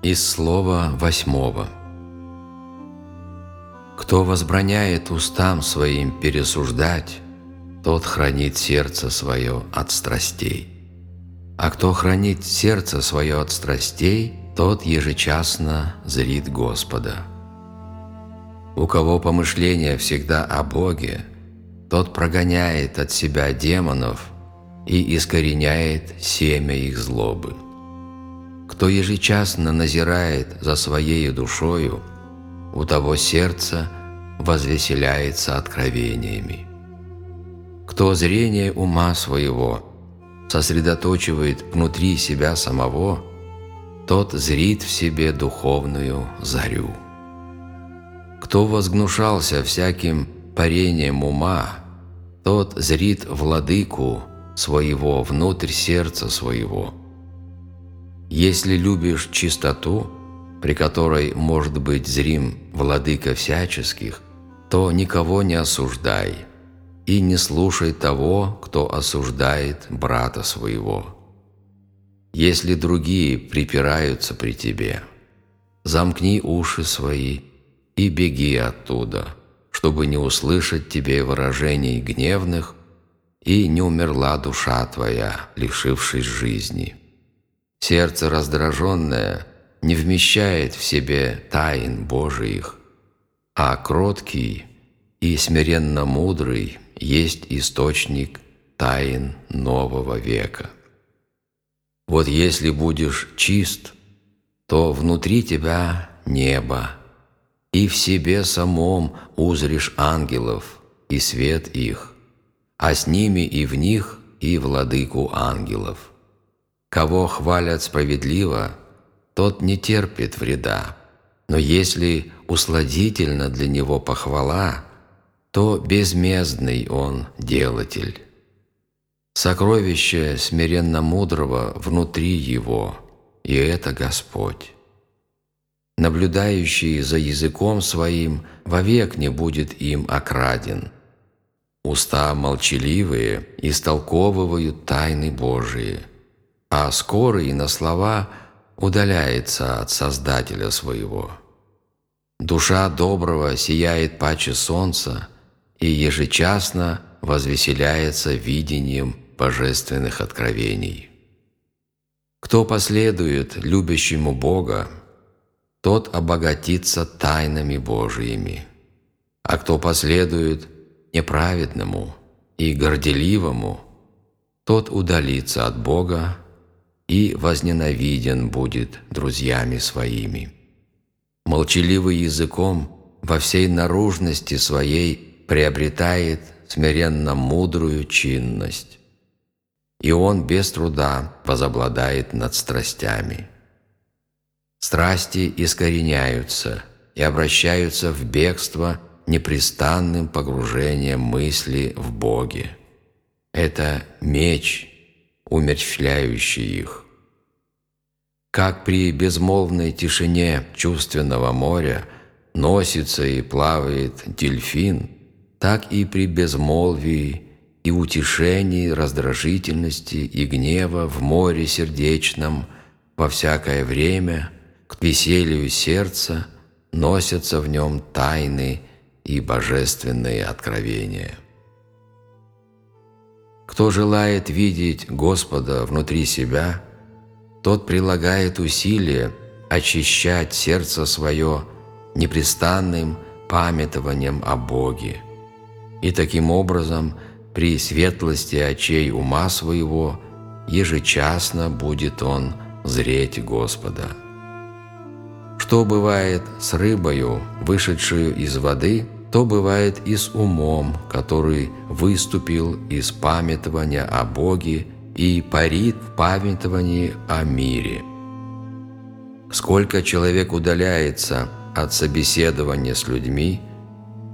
Из слова восьмого. Кто возбраняет устам своим пересуждать, тот хранит сердце свое от страстей. А кто хранит сердце свое от страстей, тот ежечасно зрит Господа. У кого помышление всегда о Боге, тот прогоняет от себя демонов и искореняет семя их злобы. Кто ежечасно назирает за своей душою, у того сердце возвеселяется откровениями. Кто зрение ума своего сосредоточивает внутри себя самого, тот зрит в себе духовную зарю. Кто возгнушался всяким парением ума, тот зрит владыку своего внутрь сердца своего. Если любишь чистоту, при которой может быть зрим владыка всяческих, то никого не осуждай и не слушай того, кто осуждает брата своего. Если другие припираются при тебе, замкни уши свои и беги оттуда, чтобы не услышать тебе выражений гневных и не умерла душа твоя, лишившись жизни. Сердце раздраженное – не вмещает в себе тайн Божиих, а кроткий и смиренно мудрый есть источник тайн нового века. Вот если будешь чист, то внутри тебя небо, и в себе самом узришь ангелов и свет их, а с ними и в них и владыку ангелов. Кого хвалят справедливо – тот не терпит вреда. Но если усладительно для него похвала, то безмездный он делатель. Сокровище смиренно мудрого внутри его, и это Господь. Наблюдающий за языком своим вовек не будет им окраден. Уста молчаливые истолковывают тайны Божии, а скорые на слова – удаляется от Создателя своего. Душа доброго сияет паче солнца и ежечасно возвеселяется видением божественных откровений. Кто последует любящему Бога, тот обогатится тайнами Божиими, а кто последует неправедному и горделивому, тот удалится от Бога и возненавиден будет друзьями своими. Молчаливый языком во всей наружности своей приобретает смиренно мудрую чинность, и он без труда возобладает над страстями. Страсти искореняются и обращаются в бегство непрестанным погружением мысли в Боге. Это меч – умерщвляющий их. Как при безмолвной тишине чувственного моря носится и плавает дельфин, так и при безмолвии и утешении раздражительности и гнева в море сердечном во всякое время к веселью сердца носятся в нем тайны и божественные откровения. Кто желает видеть Господа внутри себя, тот прилагает усилия очищать сердце свое непрестанным памятованием о Боге. И таким образом при светлости очей ума своего ежечасно будет он зреть Господа. Что бывает с рыбою, вышедшую из воды – то бывает и с умом, который выступил из памятования о Боге и парит в памятовании о мире. Сколько человек удаляется от собеседования с людьми,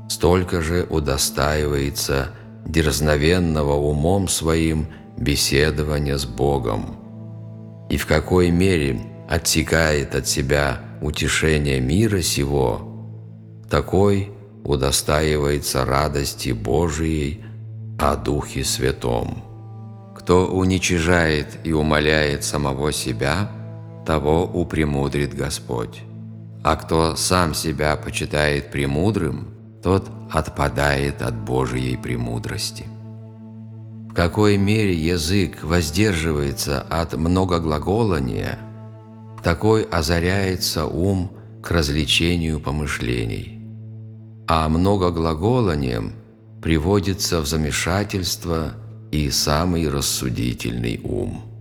столько же удостаивается дерзновенного умом своим беседования с Богом. И в какой мере отсекает от себя утешение мира сего, такой – удостаивается радости Божией о Духе Святом. Кто уничижает и умоляет самого себя, того упремудрит Господь. А кто сам себя почитает премудрым, тот отпадает от Божией премудрости. В какой мере язык воздерживается от многоглаголания, такой озаряется ум к развлечению помышлений. А многоглаголанием приводится в замешательство и самый рассудительный ум.